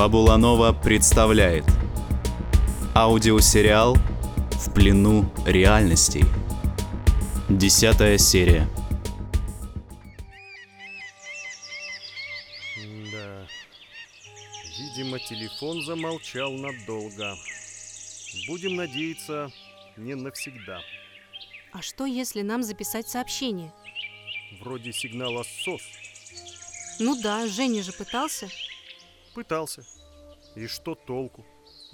Фабула Нова представляет Аудиосериал «В плену реальностей» Десятая серия Да. Видимо, телефон замолчал надолго. Будем надеяться, не навсегда. А что, если нам записать сообщение? Вроде сигнала СОС. Ну да, Женя же пытался. Пытался. И что толку?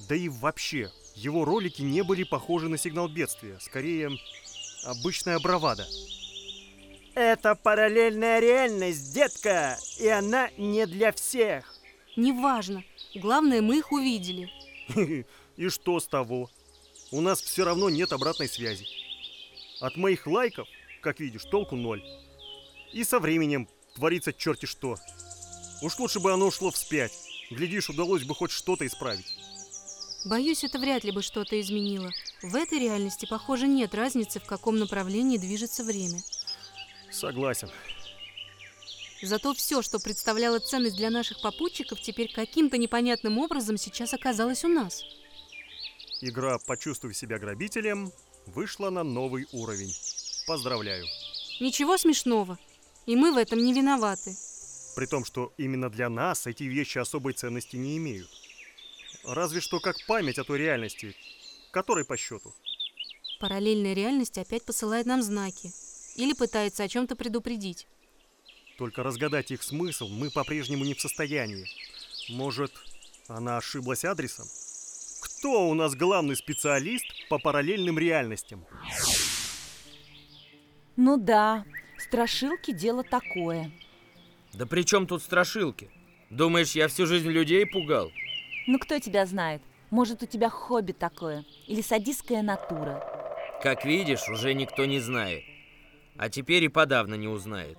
Да и вообще, его ролики не были похожи на сигнал бедствия. Скорее, обычная бравада. Это параллельная реальность, детка, и она не для всех. Неважно. Главное, мы их увидели. И что с того? У нас все равно нет обратной связи. От моих лайков, как видишь, толку ноль. И со временем творится черти что. Уж лучше бы оно ушло вспять. Глядишь, удалось бы хоть что-то исправить. Боюсь, это вряд ли бы что-то изменило. В этой реальности, похоже, нет разницы, в каком направлении движется время. Согласен. Зато все, что представляло ценность для наших попутчиков, теперь каким-то непонятным образом сейчас оказалось у нас. Игра «Почувствуй себя грабителем» вышла на новый уровень. Поздравляю. Ничего смешного. И мы в этом не виноваты. При том, что именно для нас эти вещи особой ценности не имеют. Разве что как память о той реальности, которой по счету. Параллельная реальность опять посылает нам знаки. Или пытается о чем-то предупредить. Только разгадать их смысл мы по-прежнему не в состоянии. Может, она ошиблась адресом? Кто у нас главный специалист по параллельным реальностям? Ну да, страшилки дело такое. Да при чем тут страшилки? Думаешь, я всю жизнь людей пугал? Ну кто тебя знает? Может, у тебя хобби такое? Или садистская натура? Как видишь, уже никто не знает. А теперь и подавно не узнает.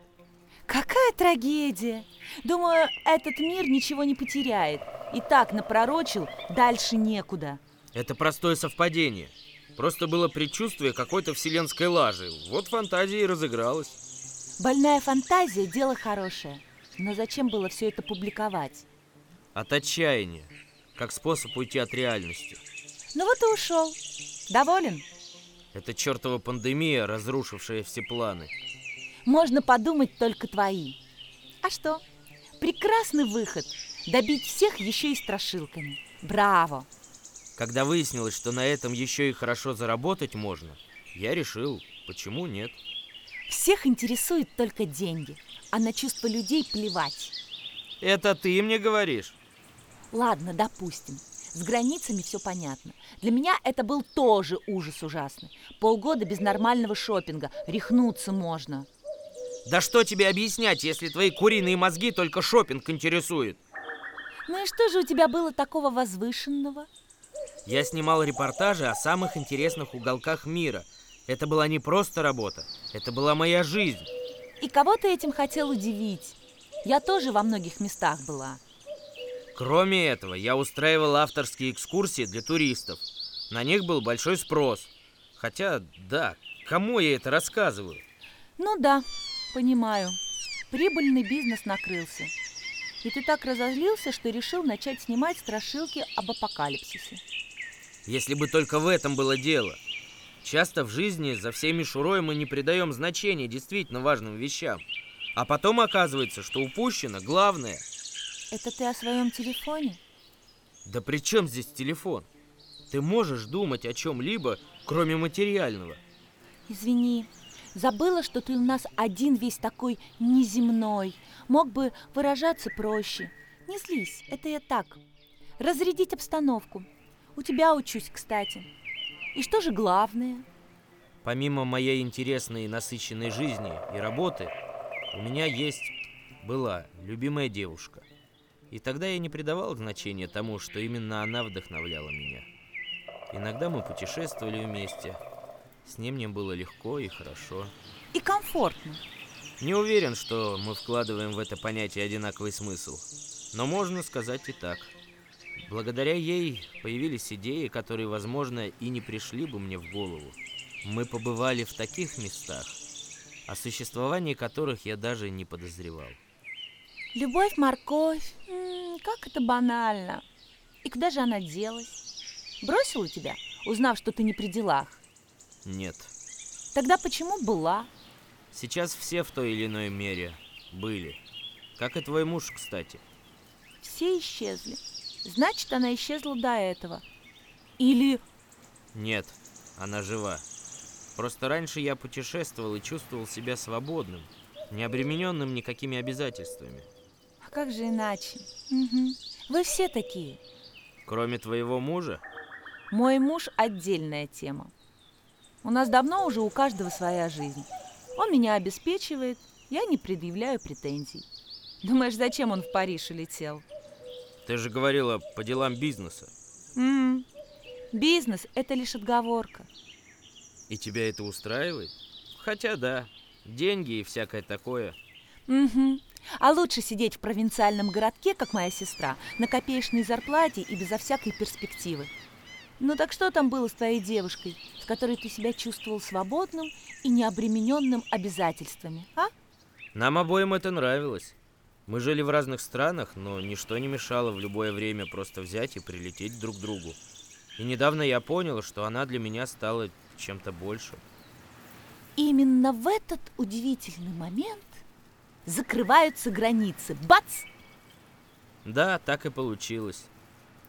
Какая трагедия! Думаю, этот мир ничего не потеряет. И так напророчил, дальше некуда. Это простое совпадение. Просто было предчувствие какой-то вселенской лажи. Вот фантазия и разыгралась. Больная фантазия – дело хорошее. Но зачем было все это публиковать? От отчаяния. Как способ уйти от реальности. Ну вот и ушел. Доволен? Это чертова пандемия, разрушившая все планы. Можно подумать только твои. А что? Прекрасный выход. Добить всех еще и страшилками. Браво! Когда выяснилось, что на этом еще и хорошо заработать можно, я решил, почему нет. Всех интересуют только деньги, а на чувства людей плевать. Это ты мне говоришь? Ладно, допустим. С границами все понятно. Для меня это был тоже ужас ужасный. Полгода без нормального шопинга. Рехнуться можно. Да что тебе объяснять, если твои куриные мозги только шопинг интересует? Ну и что же у тебя было такого возвышенного? Я снимал репортажи о самых интересных уголках мира. Это была не просто работа, это была моя жизнь. И кого ты этим хотел удивить? Я тоже во многих местах была. Кроме этого, я устраивал авторские экскурсии для туристов. На них был большой спрос. Хотя, да, кому я это рассказываю? Ну да, понимаю. Прибыльный бизнес накрылся. И ты так разозлился, что решил начать снимать страшилки об апокалипсисе. Если бы только в этом было дело. Часто в жизни за всей мишурой мы не придаем значения действительно важным вещам. А потом оказывается, что упущено главное. Это ты о своем телефоне? Да при чем здесь телефон? Ты можешь думать о чем-либо, кроме материального. Извини, забыла, что ты у нас один весь такой неземной. Мог бы выражаться проще. Не злись, это я так. Разрядить обстановку. У тебя учусь, кстати. И что же главное? Помимо моей интересной и насыщенной жизни и работы, у меня есть, была любимая девушка. И тогда я не придавал значения тому, что именно она вдохновляла меня. Иногда мы путешествовали вместе. С ним мне было легко и хорошо. И комфортно. Не уверен, что мы вкладываем в это понятие одинаковый смысл. Но можно сказать и так. Благодаря ей появились идеи, которые, возможно, и не пришли бы мне в голову. Мы побывали в таких местах, о существовании которых я даже не подозревал. Любовь, морковь. М, как это банально. И куда же она делась? Бросила тебя, узнав, что ты не при делах? Нет. Тогда почему была? Сейчас все в той или иной мере были. Как и твой муж, кстати. Все исчезли. Значит, она исчезла до этого. Или Нет, она жива. Просто раньше я путешествовал и чувствовал себя свободным, не обремененным никакими обязательствами. А как же иначе? Мгм. Вы все такие. Кроме твоего мужа, Мой муж – отдельная тема. У нас давно уже у каждого своя жизнь. Он меня обеспечивает, я не предъявляю претензий. Думаешь, зачем он в Париж улетел? Ты же говорила по делам бизнеса. М, Бизнес – это лишь отговорка. И тебя это устраивает? Хотя да, деньги и всякое такое. Мгм. А лучше сидеть в провинциальном городке, как моя сестра, на копеечной зарплате и безо всякой перспективы. Ну так что там было с твоей девушкой, с которой ты себя чувствовал свободным и необремененным обязательствами, а? Нам обоим это нравилось. Мы жили в разных странах, но ничто не мешало в любое время просто взять и прилететь друг к другу. И недавно я понял, что она для меня стала чем-то большим. Именно в этот удивительный момент закрываются границы. Бац! Да, так и получилось.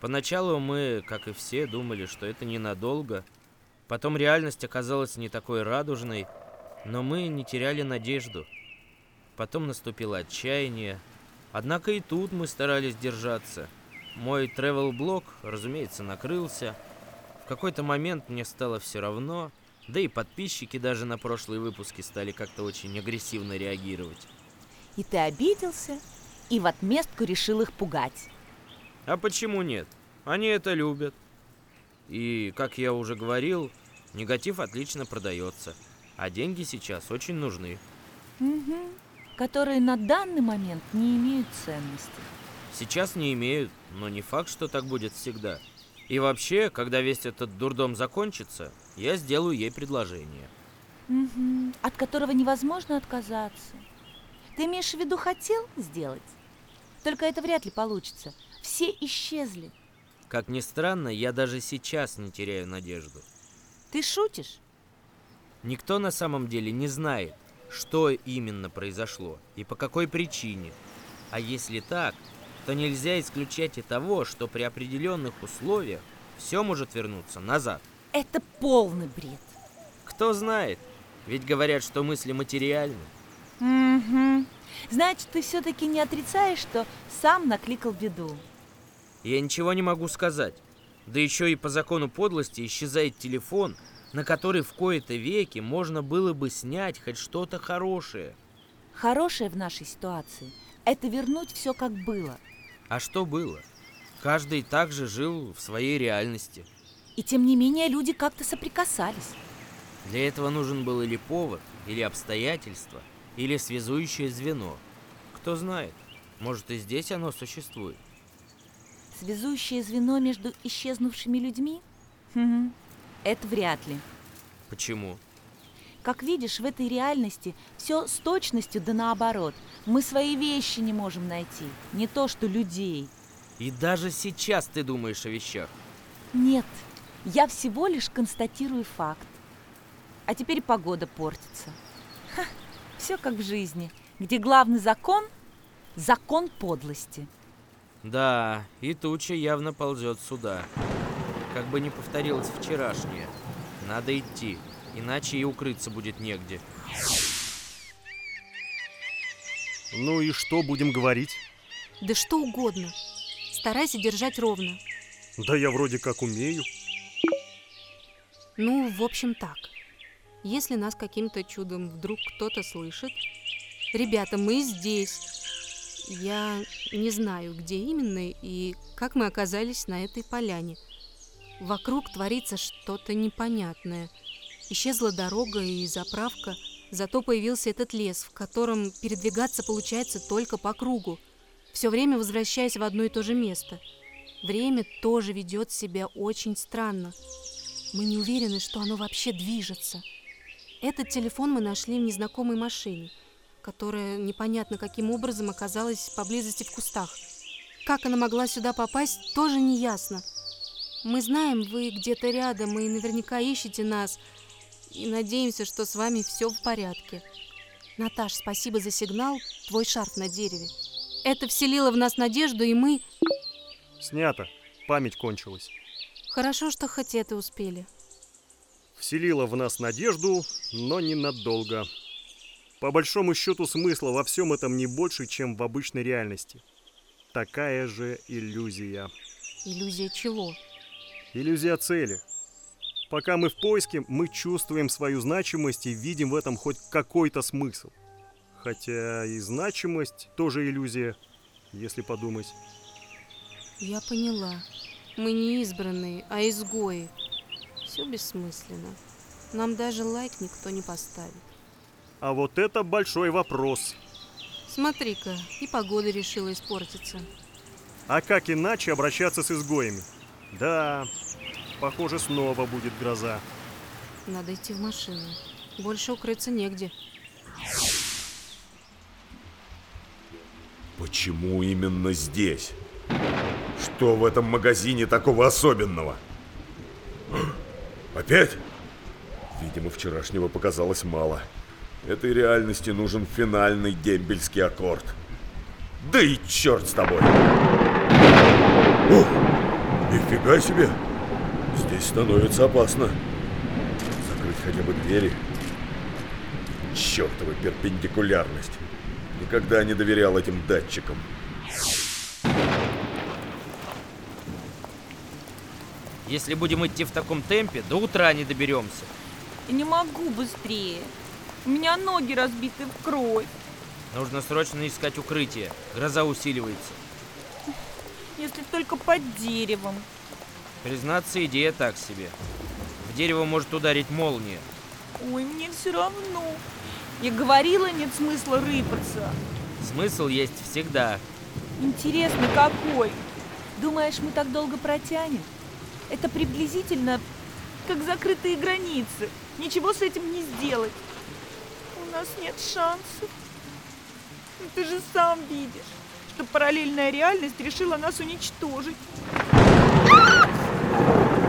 Поначалу мы, как и все, думали, что это ненадолго. Потом реальность оказалась не такой радужной, но мы не теряли надежду. Потом наступило отчаяние. Однако и тут мы старались держаться. Мой travel-блог, разумеется, накрылся. В какой-то момент мне стало все равно, да и подписчики даже на прошлые выпуски стали как-то очень агрессивно реагировать. И ты обиделся, и в отместку решил их пугать. А почему нет? Они это любят. И, как я уже говорил, негатив отлично продается. А деньги сейчас очень нужны. Мгм. Которые на данный момент не имеют ценности. Сейчас не имеют, но не факт, что так будет всегда. И вообще, когда весь этот дурдом закончится, я сделаю ей предложение. Мгм. От которого невозможно отказаться. Ты имеешь в виду хотел сделать? Только это вряд ли получится. Все исчезли. Как ни странно, я даже сейчас не теряю надежду. Ты шутишь? Никто на самом деле не знает, что именно произошло и по какой причине. А если так, то нельзя исключать и того, что при определенных условиях все может вернуться назад. Это полный бред. Кто знает, ведь говорят, что мысли материальны. Угу. Значит, ты все-таки не отрицаешь, что сам накликал беду. Я ничего не могу сказать. Да еще и по закону подлости исчезает телефон, на который в кои-то веки можно было бы снять хоть что-то хорошее. Хорошее в нашей ситуации – это вернуть все как было. А что было? Каждый также жил в своей реальности. И тем не менее люди как-то соприкасались. Для этого нужен был или повод, или обстоятельства, или связующее звено. Кто знает, может и здесь оно существует. Связующее звено между исчезнувшими людьми? Мгм. Это вряд ли. Почему? Как видишь, в этой реальности все с точностью да наоборот. Мы свои вещи не можем найти, не то что людей. И даже сейчас ты думаешь о вещах. Нет, я всего лишь констатирую факт. А теперь погода портится. все как в жизни, где главный закон – закон подлости. Да, и туча явно ползет сюда. Как бы не повторилось вчерашнее. Надо идти, иначе и укрыться будет негде. Ну и что будем говорить? Да что угодно. Старайся держать ровно. Да я вроде как умею. Ну, в общем, так. Если нас каким-то чудом вдруг кто-то слышит... Ребята, мы здесь. Я не знаю, где именно и как мы оказались на этой поляне. Вокруг творится что-то непонятное. Исчезла дорога и заправка, зато появился этот лес, в котором передвигаться получается только по кругу, все время возвращаясь в одно и то же место. Время тоже ведет себя очень странно. Мы не уверены, что оно вообще движется. Этот телефон мы нашли в незнакомой машине, которая непонятно каким образом оказалась поблизости в кустах. как она могла сюда попасть, тоже не ясно. Мы знаем, вы где-то рядом и наверняка ищете нас. И надеемся, что с вами все в порядке. Наташ, спасибо за сигнал, твой шарф на дереве. Это вселило в нас надежду, и мы... Снято. Память кончилась. Хорошо, что хоть это успели. Вселила в нас надежду, но ненадолго. По большому счету смысла во всем этом не больше, чем в обычной реальности. Такая же иллюзия. Иллюзия чего? Иллюзия цели. Пока мы в поиске, мы чувствуем свою значимость и видим в этом хоть какой-то смысл. Хотя и значимость тоже иллюзия, если подумать. Я поняла. Мы не избранные, а изгои. Все бессмысленно. Нам даже лайк никто не поставит. А вот это большой вопрос. Смотри-ка, и погода решила испортиться. А как иначе обращаться с изгоями? Да, похоже, снова будет гроза. Надо идти в машину. Больше укрыться негде. Почему именно здесь? Что в этом магазине такого особенного? Опять? Видимо, вчерашнего показалось мало. Этой реальности нужен финальный дембельский аккорд. Да и черт с тобой! Ух, нифига себе! Здесь становится опасно. Закрыть хотя бы двери. Чертова перпендикулярность. Никогда не доверял этим датчикам. Если будем идти в таком темпе, до утра не доберемся. Не могу быстрее. У меня ноги разбиты в кровь. Нужно срочно искать укрытие. Гроза усиливается. Если только под деревом. Признаться, идея так себе. В дерево может ударить молния. Ой, мне все равно. Я говорила, нет смысла рыпаться. Смысл есть всегда. Интересно, какой? Думаешь, мы так долго протянем? Это приблизительно как закрытые границы. Ничего с этим не сделать. У нас нет шансов. Ты же сам видишь, что параллельная реальность решила нас уничтожить.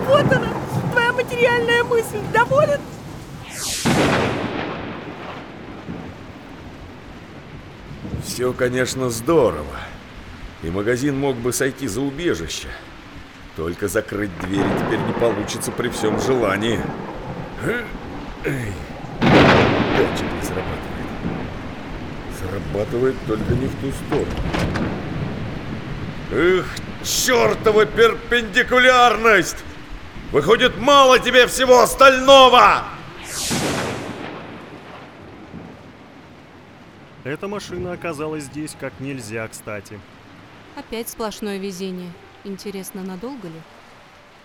Вот она, твоя материальная мысль. Доволен? Все, конечно, здорово. И магазин мог бы сойти за убежище. Только закрыть двери теперь не получится при всем желании. Эй. Датчик не срабатывает. Срабатывает только не в ту сторону. Эх, чертова перпендикулярность! Выходит, мало тебе всего остального! Эта машина оказалась здесь как нельзя кстати. Опять сплошное везение. Интересно, надолго ли?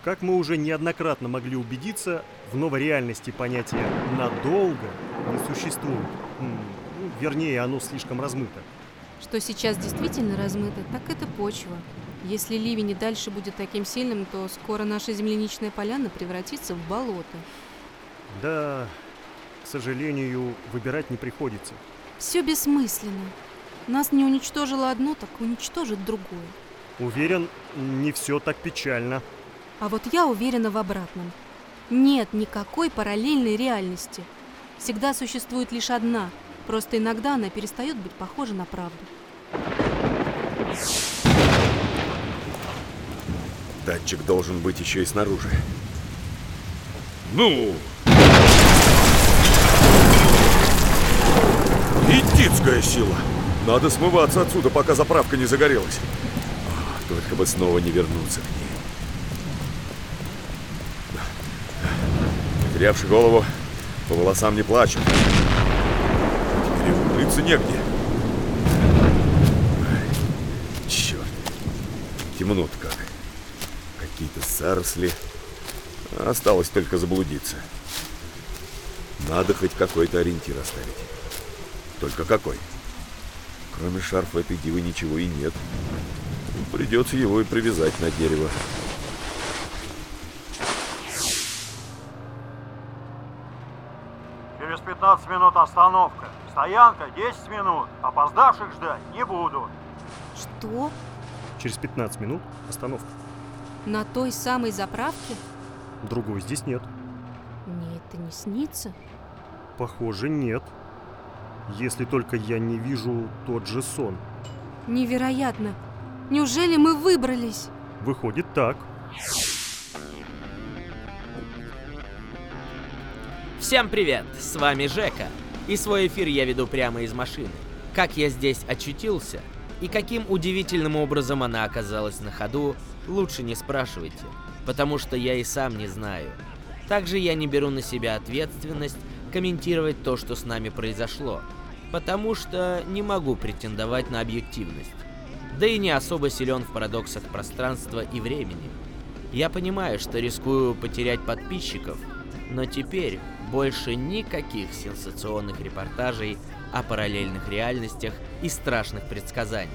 Как мы уже неоднократно могли убедиться, в новой реальности понятие «надолго» не существует. Ну, вернее, оно слишком размыто. Что сейчас действительно размыто, так это почва. Если ливень и дальше будет таким сильным, то скоро наша земляничная поляна превратится в болото. Да, к сожалению, выбирать не приходится. Все бессмысленно. Нас не уничтожило одно, так уничтожит другое. Уверен, не все так печально. А вот я уверена в обратном. Нет никакой параллельной реальности. Всегда существует лишь одна, просто иногда она перестает быть похожа на правду. Датчик должен быть еще и снаружи. Ну! Идитская сила! Надо смываться отсюда, пока заправка не загорелась. Ах, только бы снова не вернуться к ней. Потерявший голову, по волосам не плачут. Теперь и укрыться негде. Черт. Темно-то как. Какие-то заросли. Осталось только заблудиться. Надо хоть какой-то ориентир оставить. Только какой? Кроме шарфа этой дивы ничего и нет. Придется его и привязать на дерево. Через 15 минут остановка. Стоянка 10 минут. Опоздавших ждать не буду. Что? Через 15 минут остановка. На той самой заправке? Другой здесь нет. Мне это не снится. Похоже, нет. Если только я не вижу тот же сон. Невероятно. Неужели мы выбрались? Выходит так. Всем привет, с вами Жека. И свой эфир я веду прямо из машины. Как я здесь очутился и каким удивительным образом она оказалась на ходу, лучше не спрашивайте, потому что я и сам не знаю. Также я не беру на себя ответственность комментировать то, что с нами произошло, потому что не могу претендовать на объективность. Да и не особо силен в парадоксах пространства и времени. Я понимаю, что рискую потерять подписчиков, но теперь больше никаких сенсационных репортажей о параллельных реальностях и страшных предсказаний.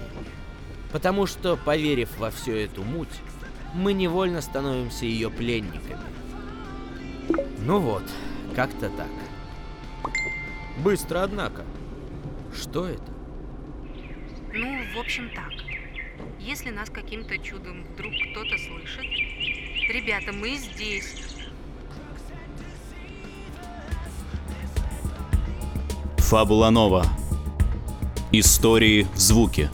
Потому что, поверив во всю эту муть, мы невольно становимся ее пленниками. Ну вот, как-то так. Быстро, однако. Что это? Ну, в общем так. Если нас каким-то чудом вдруг кто-то слышит, ребята, мы здесь. Фабула Нова. Истории в звуке.